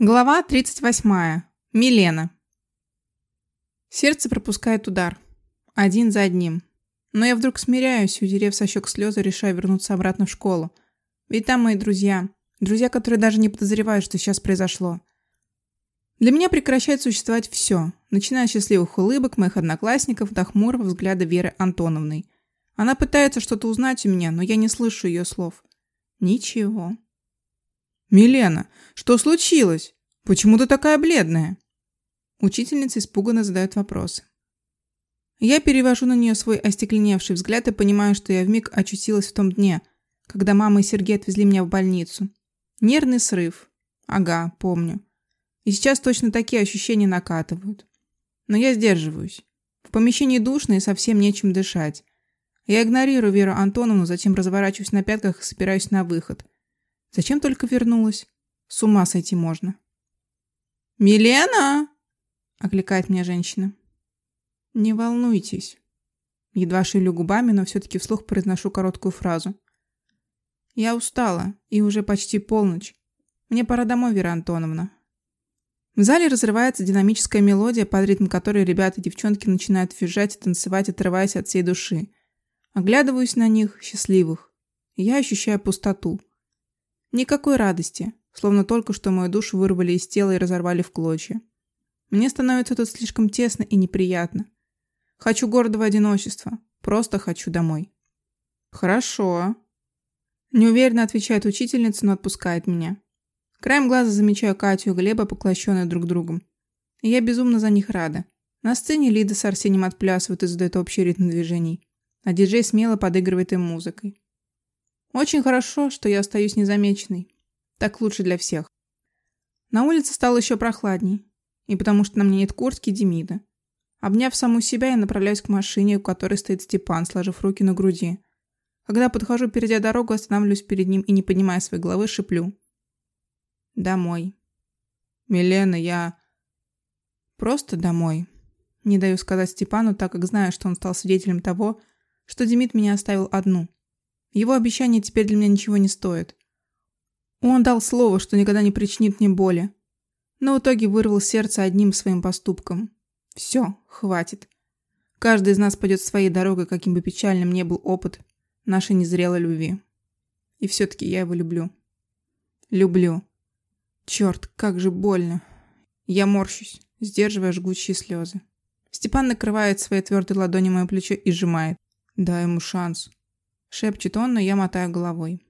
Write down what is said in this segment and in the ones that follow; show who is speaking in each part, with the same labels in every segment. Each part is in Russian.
Speaker 1: Глава 38. Милена. Сердце пропускает удар. Один за одним. Но я вдруг смиряюсь, утерев со щек слезы, решаю вернуться обратно в школу. Ведь там мои друзья. Друзья, которые даже не подозревают, что сейчас произошло. Для меня прекращает существовать все, начиная с счастливых улыбок моих одноклассников до хмурого взгляда Веры Антоновны. Она пытается что-то узнать у меня, но я не слышу ее слов. Ничего.
Speaker 2: «Милена, что случилось? Почему ты такая бледная?»
Speaker 1: Учительница испуганно задает вопросы. Я перевожу на нее свой остекленевший взгляд и понимаю, что я вмиг очутилась в том дне, когда мама и Сергей отвезли меня в больницу. Нервный срыв. Ага, помню. И сейчас точно такие ощущения накатывают. Но я сдерживаюсь. В помещении душно и совсем нечем дышать. Я игнорирую Веру Антоновну, затем разворачиваюсь на пятках и собираюсь на выход – Зачем только вернулась? С ума сойти можно.
Speaker 2: «Милена!»
Speaker 1: – окликает меня женщина. «Не волнуйтесь». Едва шевелю губами, но все-таки вслух произношу короткую фразу. «Я устала, и уже почти полночь. Мне пора домой, Вера Антоновна». В зале разрывается динамическая мелодия, под ритм которой ребята и девчонки начинают визжать и танцевать, отрываясь от всей души. Оглядываюсь на них, счастливых. Я ощущаю пустоту. Никакой радости, словно только что мою душу вырвали из тела и разорвали в клочья. Мне становится тут слишком тесно и неприятно. Хочу гордого одиночества. Просто хочу домой.
Speaker 2: Хорошо.
Speaker 1: Неуверенно отвечает учительница, но отпускает меня. Краем глаза замечаю Катю и Глеба, поглощенные друг другом. И я безумно за них рада. На сцене Лида с Арсением отплясывают и задают общий ритм движений, а диджей смело подыгрывает им музыкой. Очень хорошо, что я остаюсь незамеченной. Так лучше для всех. На улице стало еще прохладней. И потому что на мне нет куртки Демида. Обняв саму себя, я направляюсь к машине, у которой стоит Степан, сложив руки на груди. Когда подхожу, перейдя дорогу, останавливаюсь перед ним и, не поднимая своей головы, шиплю. Домой.
Speaker 2: Милена, я...
Speaker 1: Просто домой. Не даю сказать Степану, так как знаю, что он стал свидетелем того, что Демид меня оставил одну. Его обещание теперь для меня ничего не стоит. Он дал слово, что никогда не причинит мне боли. Но в итоге вырвал сердце одним своим поступком. Все, хватит. Каждый из нас пойдет своей дорогой, каким бы печальным ни был опыт нашей незрелой любви. И все-таки я его люблю. Люблю. Черт, как же больно. Я морщусь, сдерживая жгучие слезы. Степан накрывает своей твердой ладонью мое плечо и сжимает. Дай ему шанс. Шепчет он, но я мотаю головой.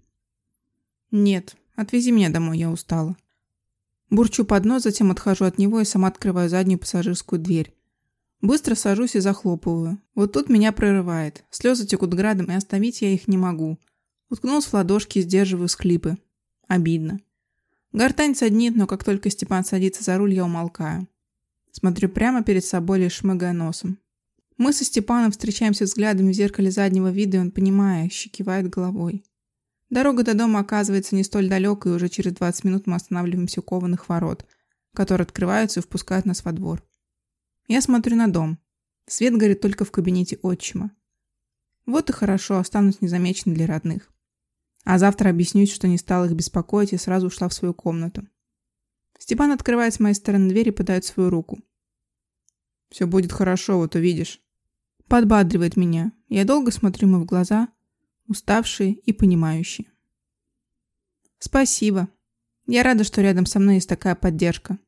Speaker 1: Нет, отвези меня домой, я устала. Бурчу под нос, затем отхожу от него и сама открываю заднюю пассажирскую дверь. Быстро сажусь и захлопываю. Вот тут меня прорывает. Слезы текут градом, и остановить я их не могу. Уткнулась в ладошки и сдерживаю склипы. Обидно. Гортань саднит, но как только Степан садится за руль, я умолкаю. Смотрю прямо перед собой, лишь шмыгая носом. Мы со Степаном встречаемся взглядами в зеркале заднего вида, и он, понимающе, кивает головой. Дорога до дома оказывается не столь далекой, и уже через 20 минут мы останавливаемся у кованых ворот, которые открываются и впускают нас во двор. Я смотрю на дом. Свет горит только в кабинете отчима. Вот и хорошо, останусь незамеченной для родных. А завтра объяснюсь, что не стала их беспокоить и сразу ушла в свою комнату. Степан открывает с моей стороны дверь и подает свою руку.
Speaker 2: «Все будет хорошо, вот увидишь».
Speaker 1: Подбадривает меня. Я долго смотрю ему в глаза, уставшие и понимающие. Спасибо. Я рада, что рядом со мной есть такая поддержка.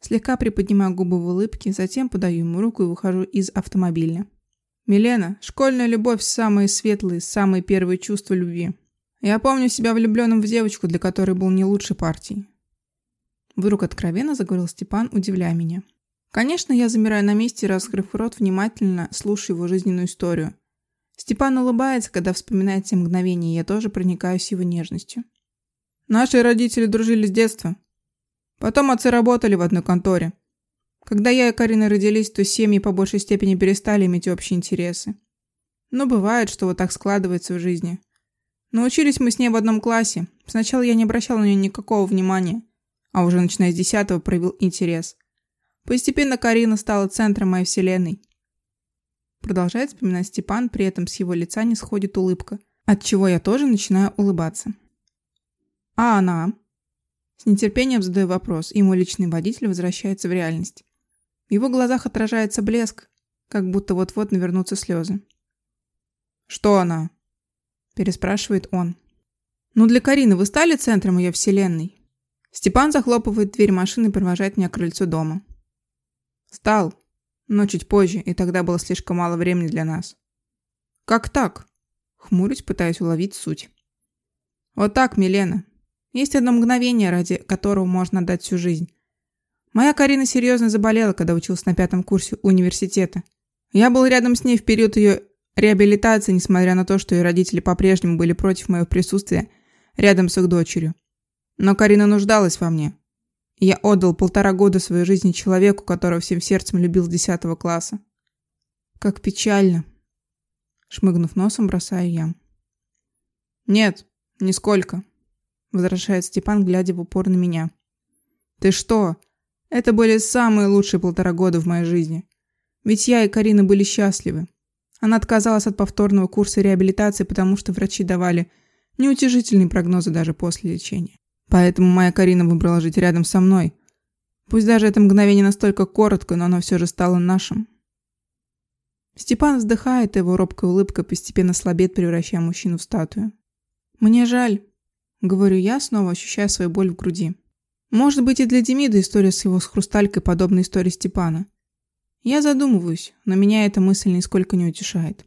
Speaker 1: Слегка приподнимаю губы в улыбке, затем подаю ему руку и выхожу из автомобиля.
Speaker 2: Милена, школьная любовь – самые светлые, самые первые чувства любви. Я помню себя влюбленным в девочку, для которой был не лучшей партией.
Speaker 1: Вдруг откровенно заговорил Степан, удивляя меня. Конечно, я замираю на месте, раскрыв рот, внимательно слушаю его жизненную историю. Степан улыбается, когда вспоминает те мгновения, и я тоже проникаюсь его нежностью.
Speaker 2: Наши родители дружили с детства. Потом отцы работали в одной конторе. Когда я и Карина родились, то семьи по большей степени перестали иметь общие интересы. Но бывает, что вот так складывается в жизни. Научились мы с ней в одном классе. Сначала я не обращал на нее никакого внимания, а уже начиная с десятого проявил интерес – Постепенно Карина стала центром моей вселенной. Продолжает вспоминать Степан, при этом с его лица не сходит улыбка, от чего я тоже начинаю улыбаться. А она?
Speaker 1: С нетерпением задаю вопрос, и мой личный водитель возвращается в реальность. В его глазах отражается блеск, как будто вот-вот навернутся слезы.
Speaker 2: «Что она?» – переспрашивает он.
Speaker 1: «Ну для Карины вы стали центром ее вселенной?» Степан захлопывает дверь машины и провожает меня к крыльцу дома.
Speaker 2: «Стал, но чуть позже, и тогда было слишком мало времени для нас».
Speaker 1: «Как так?» Хмурюсь, пытаясь уловить суть.
Speaker 2: «Вот так, Милена. Есть одно мгновение, ради которого можно отдать всю жизнь. Моя Карина серьезно заболела, когда училась на пятом курсе университета. Я был рядом с ней в период ее реабилитации, несмотря на то, что ее родители по-прежнему были против моего присутствия рядом с их дочерью. Но Карина нуждалась во мне. Я отдал полтора года своей жизни человеку, которого всем сердцем любил с десятого класса.
Speaker 1: Как печально. Шмыгнув носом, бросаю я.
Speaker 2: Нет, нисколько. Возражает Степан, глядя в упор на меня. Ты что? Это были самые лучшие полтора года в моей жизни. Ведь я и Карина были счастливы. Она отказалась от повторного курса реабилитации, потому что врачи давали неутешительные прогнозы даже после лечения. Поэтому моя Карина выбрала жить рядом со мной. Пусть даже это мгновение настолько коротко, но оно все же стало нашим.
Speaker 1: Степан вздыхает, и его робкая улыбка постепенно слабеет, превращая мужчину в статую. «Мне жаль», — говорю я, снова ощущая свою боль в груди. Может быть, и для Демида история с его с хрусталькой подобна истории Степана. Я задумываюсь, но меня эта мысль нисколько не утешает.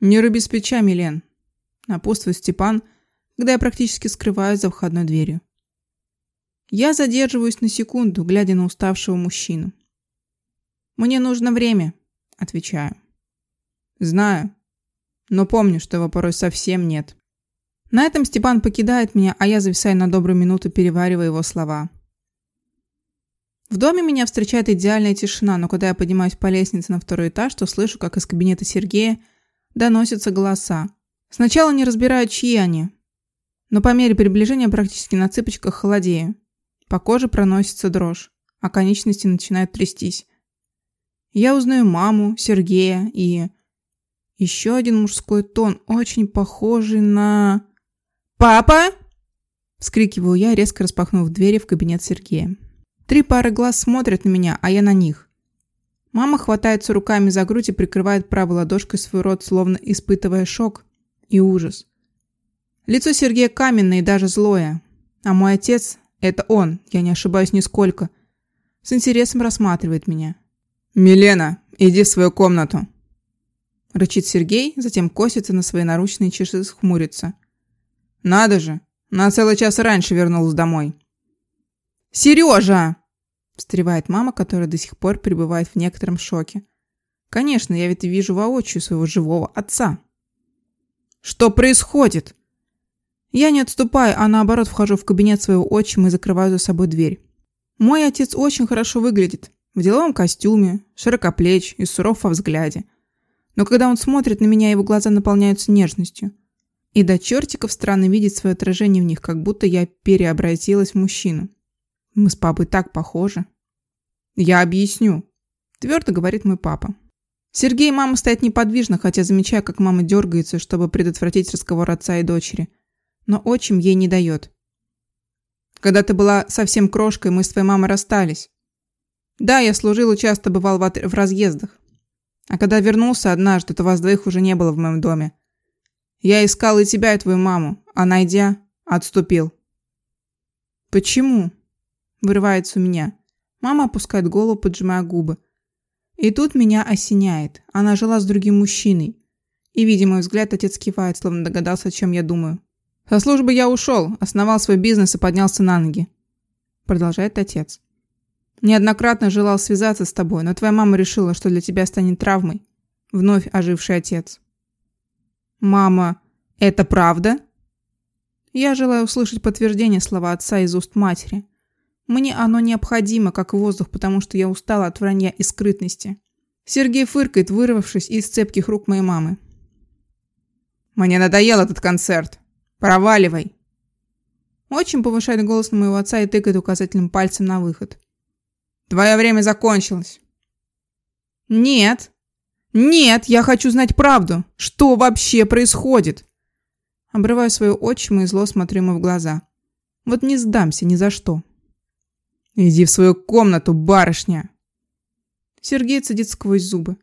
Speaker 2: «Не руби с плеча, Милен», — напутствует Степан, когда я практически скрываюсь за входной дверью.
Speaker 1: Я задерживаюсь на секунду, глядя на уставшего мужчину. «Мне нужно время», — отвечаю.
Speaker 2: «Знаю, но помню, что его порой совсем нет».
Speaker 1: На этом Степан покидает меня, а я зависаю на добрую минуту, переваривая его слова. В доме меня встречает идеальная тишина, но когда я поднимаюсь по лестнице на второй этаж, то слышу, как из кабинета Сергея доносятся голоса. Сначала не разбираю, чьи они, но по мере приближения практически на цыпочках холодею. По коже проносится дрожь, а конечности начинают трястись. Я узнаю маму, Сергея и... Еще один мужской тон, очень похожий на... «Папа!» – вскрикиваю я, резко распахнув двери в кабинет Сергея. Три пары глаз смотрят на меня, а я на них. Мама хватается руками за грудь и прикрывает правой ладошкой свой рот, словно испытывая шок и ужас. Лицо Сергея каменное и даже злое. А мой отец – это он, я не ошибаюсь нисколько. С интересом рассматривает меня.
Speaker 2: «Милена, иди в свою комнату!»
Speaker 1: Рычит Сергей, затем косится на свои наручные часы, хмурится.
Speaker 2: «Надо же! На целый час раньше вернулась домой!»
Speaker 1: «Сережа!» – встревает мама, которая до сих пор пребывает в некотором шоке. «Конечно, я ведь вижу воочию своего живого отца». «Что происходит?» Я не отступаю, а наоборот вхожу в кабинет своего отчима и закрываю за собой дверь. Мой отец очень хорошо выглядит. В деловом костюме, широкоплеч и суров во взгляде. Но когда он смотрит на меня, его глаза наполняются нежностью – и до чертиков странно видеть свое отражение в них, как будто я переобразилась в мужчину. Мы с папой так похожи.
Speaker 2: Я объясню, твердо говорит мой папа.
Speaker 1: Сергей и мама стоят неподвижно, хотя замечаю, как мама дергается, чтобы предотвратить разговор отца и дочери. Но отчим ей не дает.
Speaker 2: Когда ты была совсем крошкой, мы с твоей мамой расстались. Да, я служил и часто бывал в, в разъездах. А когда вернулся однажды, то вас двоих уже не было в моем доме. Я искал и тебя, и твою маму, а найдя, отступил.
Speaker 1: Почему? Вырывается у меня. Мама опускает голову, поджимая губы. И тут меня осеняет. Она жила с другим мужчиной. И, видимо, взгляд отец кивает, словно догадался, о чем я думаю.
Speaker 2: Со службы я ушел, основал свой бизнес и поднялся на ноги. Продолжает отец. Неоднократно желал связаться с тобой, но твоя мама решила, что для тебя станет травмой. Вновь оживший отец.
Speaker 1: «Мама, это правда?» Я желаю услышать подтверждение слова отца из уст матери. Мне оно необходимо, как воздух, потому что я устала от вранья и скрытности. Сергей фыркает, вырвавшись из цепких рук моей мамы.
Speaker 2: «Мне надоел этот концерт. Проваливай!»
Speaker 1: Очень повышает голос на моего отца и тыкает указательным пальцем на выход.
Speaker 2: «Твое время закончилось!»
Speaker 1: «Нет!» «Нет, я хочу знать правду. Что вообще происходит?» Обрываю свою отчима и зло смотрю ему в глаза.
Speaker 2: Вот не сдамся ни за что. Иди в свою комнату, барышня. Сергей цедит сквозь зубы.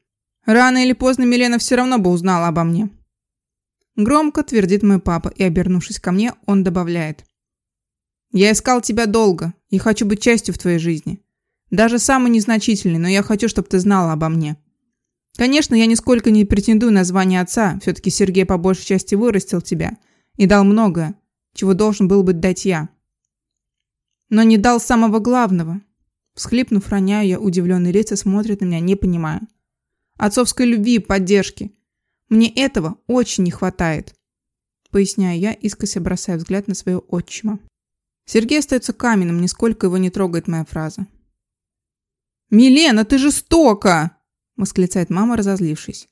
Speaker 2: Рано или поздно Милена все равно бы узнала обо мне. Громко твердит мой папа, и, обернувшись ко мне, он добавляет. «Я искал тебя долго и хочу быть частью в твоей жизни. Даже самый незначительный, но я хочу, чтобы ты знала обо мне. Конечно, я нисколько не претендую на звание отца, все-таки Сергей по большей части вырастил тебя и дал многое, чего должен был бы дать я. Но не дал самого главного. Всхлипнув, роняю я, удивленные лица смотрят на меня, не понимая. Отцовской любви поддержки. Мне этого очень не хватает. Поясняю я, искося бросая взгляд на своего отчима. Сергей остается каменным, нисколько его не трогает моя фраза. «Милена, ты жестока!» – восклицает мама, разозлившись.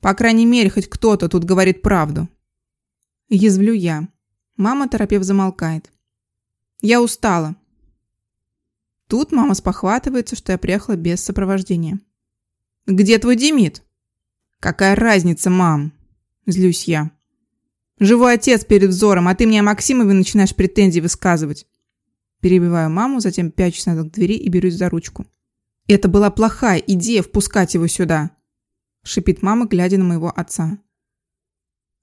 Speaker 2: «По крайней мере, хоть кто-то тут говорит правду». Язвлю я. Мама, торопев, замолкает. «Я устала». Тут мама спохватывается, что я приехала без сопровождения. «Где твой Демид?» «Какая разница, мам?» Злюсь я. «Живой отец перед взором, а ты мне о Максимове начинаешь претензии высказывать». Перебиваю маму, затем пячусь назад к двери и берусь за ручку. «Это была плохая идея впускать его сюда», – шипит мама, глядя на моего отца.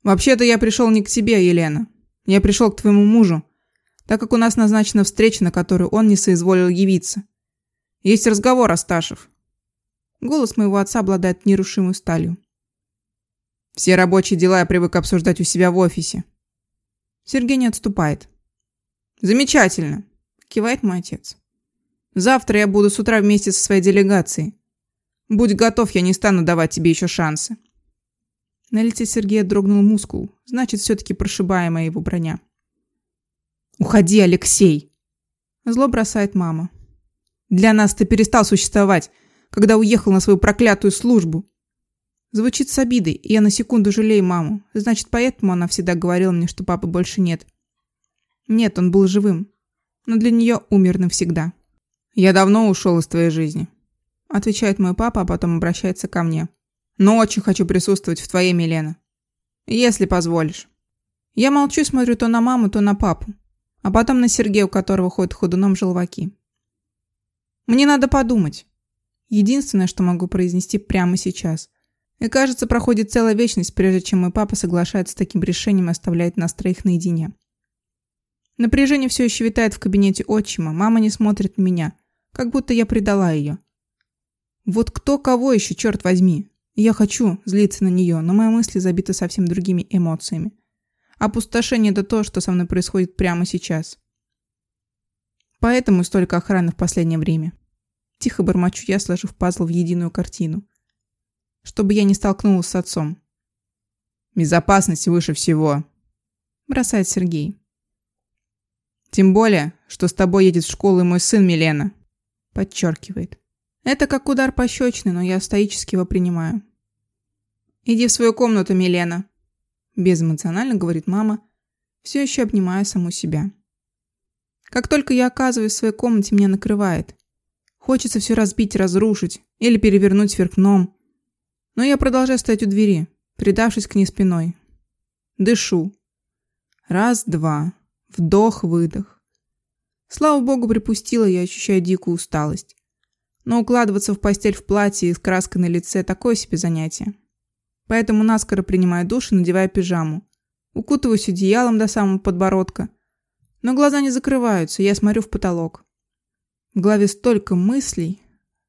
Speaker 2: «Вообще-то я пришел не к тебе, Елена. Я пришел к твоему мужу, так как у нас назначена встреча, на которую он не соизволил явиться. Есть разговор, Асташев». Голос моего отца обладает нерушимой сталью. Все рабочие дела я привык обсуждать у себя в офисе. Сергей не отступает. Замечательно, кивает мой отец. Завтра я буду с утра вместе со своей делегацией. Будь готов, я не стану давать тебе еще шансы. На лице Сергея дрогнул мускул, значит, все-таки прошибаемая его броня. «Уходи, Алексей!» Зло бросает мама. «Для нас ты перестал существовать, когда уехал на свою проклятую службу. Звучит с обидой, и я на секунду жалею маму. Значит, поэтому она всегда говорила мне, что папы больше нет. Нет, он был живым. Но для нее умер навсегда. «Я давно ушел из твоей жизни», – отвечает мой папа, а потом обращается ко мне. «Но очень хочу присутствовать в твоей, Милена. Если позволишь». Я молчу смотрю то на маму, то на папу. А потом на Сергея, у которого ходят ходуном желваки. Мне надо подумать. Единственное, что могу произнести прямо сейчас – и кажется, проходит целая вечность, прежде чем мой папа соглашается с таким решением и оставляет нас троих наедине. Напряжение все еще витает в кабинете отчима, мама не смотрит на меня, как будто я предала ее. Вот кто кого еще, черт возьми. Я хочу злиться на нее, но мои мысли забиты совсем другими эмоциями. Опустошение – это то, что со мной происходит прямо сейчас. Поэтому столько охраны в последнее время. Тихо бормочу я, сложив пазл в единую картину – чтобы я не столкнулась с отцом. «Безопасность выше всего», – бросает Сергей. «Тем более, что с тобой едет в школу и мой сын Милена», – подчеркивает. Это как удар пощечины, но я стоически его принимаю. «Иди в свою комнату, Милена», – безэмоционально говорит мама, все еще обнимая саму себя. Как только я оказываюсь в своей комнате, меня накрывает. Хочется все разбить, разрушить или перевернуть вверх дном. Но я продолжаю стоять у двери, придавшись к ней спиной. Дышу. Раз, два. Вдох-выдох. Слава богу, припустила, я ощущаю дикую усталость. Но укладываться в постель в платье и с краской на лице – такое себе занятие. Поэтому наскоро принимаю душ и надеваю пижаму. Укутываюсь одеялом до самого подбородка. Но глаза не закрываются, я смотрю в потолок. В голове столько мыслей.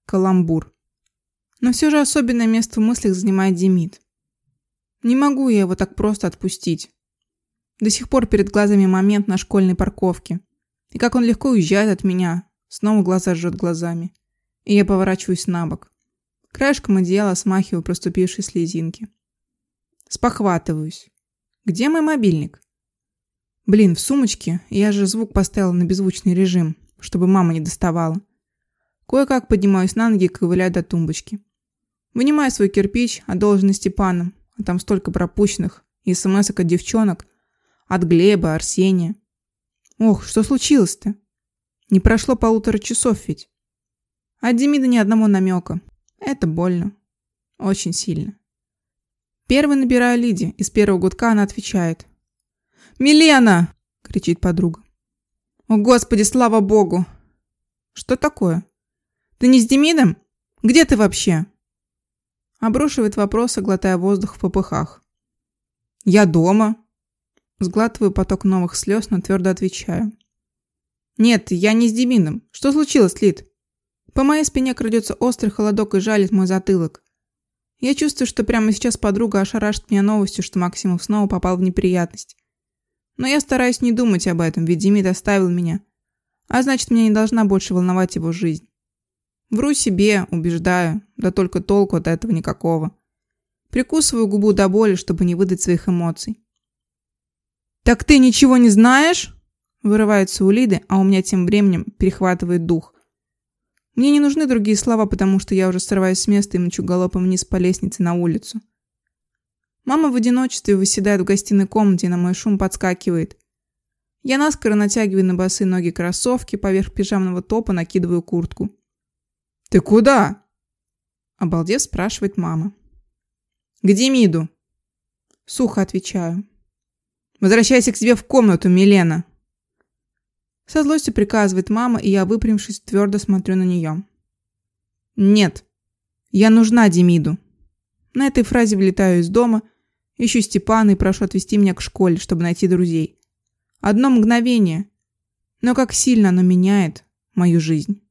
Speaker 2: Каламбур. Но все же особенное место в мыслях занимает Демид. Не могу я его так просто отпустить. До сих пор перед глазами момент на школьной парковке. И как он легко уезжает от меня. Снова глаза жжет глазами. И я поворачиваюсь на бок. Краешком одеяла смахиваю проступившие слезинки. Спохватываюсь. Где мой мобильник? Блин, в сумочке. Я же звук поставила на беззвучный режим, чтобы мама не доставала. Кое-как поднимаюсь на ноги и ковыляю до тумбочки. Вынимаю свой кирпич, одолженный Степаном, а там столько пропущенных, и смс от девчонок, от Глеба, Арсения. Ох, что случилось-то? Не прошло полутора часов ведь. От Демида ни одного намека. Это больно. Очень сильно. Первый набираю Лиди, и с первого гудка она отвечает. «Милена!» – кричит подруга.
Speaker 1: О, Господи, слава Богу! Что такое? Ты не с Демидом? Где ты вообще? Обрушивает вопрос, глотая воздух в попыхах. Я дома. Сглатываю поток новых слез, но твердо отвечаю. Нет, я не с Демидом. Что случилось, Лид? По моей спине крадется острый холодок и жалит мой затылок. Я чувствую, что прямо сейчас подруга ошарашит меня новостью, что Максимов снова попал в неприятность. Но я стараюсь не думать об этом, ведь Демид оставил меня. А значит, меня не должна больше волновать его жизнь. Вру себе, убеждаю, да только толку от этого никакого. Прикусываю губу до боли, чтобы не выдать своих эмоций. «Так ты ничего не знаешь?» Вырывается у Лиды, а у меня тем временем перехватывает дух. Мне не нужны другие слова, потому что я уже срываюсь с места и мчу галопом вниз по лестнице на улицу. Мама в одиночестве выседает в гостиной комнате и на мой шум подскакивает. Я наскоро натягиваю на босые ноги кроссовки, поверх пижамного топа накидываю куртку. «Ты куда?» Обалдев спрашивает мама. «К Демиду». Сухо отвечаю. «Возвращайся к себе в комнату, Милена!» Со злостью приказывает мама, и я, выпрямившись, твердо смотрю на нее. «Нет, я нужна Демиду». На этой фразе вылетаю из дома, ищу Степана и прошу отвезти меня к школе, чтобы найти друзей. Одно мгновение, но как сильно оно меняет мою жизнь.